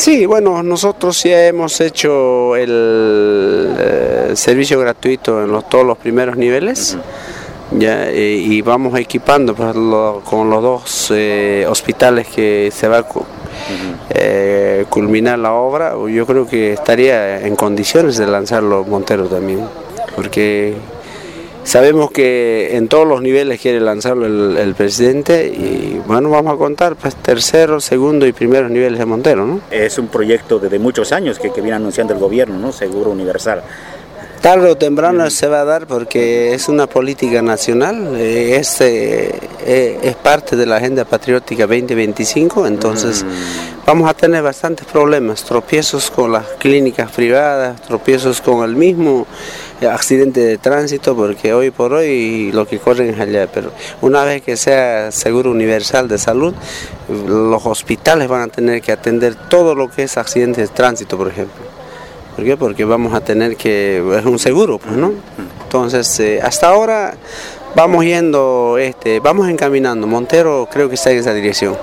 Sí, bueno, nosotros ya hemos hecho el, eh, servicio gratuito en los, todos los primeros niveles. Ya, eh, y vamos equipando pues, lo- con los dos eh, hospitales que se va a cu- eh, culminar la obra, yo creo que estaría en condiciones de lanzarlo Montero también, porque sabemos que en todos los niveles quiere lanzarlo el, presidente y bueno, vamos a contar pues tercero, segundo y primeros niveles de Montero, ¿no? Es un proyecto de, de muchos años que, que viene anunciando el gobierno, ¿no? Seguro Universal. Tarde o temprano se va a dar porque es una política nacional, eh, es, eh, eh, es parte de la Agenda Patriótica 2025, entonces vamos a tener bastantes problemas, tropiezos con las clínicas privadas, tropiezos con el mismo accidente de tránsito, porque hoy por hoy lo que corren es allá, pero una vez que sea seguro universal de salud, los hospitales van a tener que atender todo lo que es accidente de tránsito, por ejemplo. ¿Por qué? Porque vamos a tener que, es un seguro, pues, ¿no? Entonces, eh, hasta ahora vamos yendo, este, vamos encaminando. Montero creo que está en esa dirección.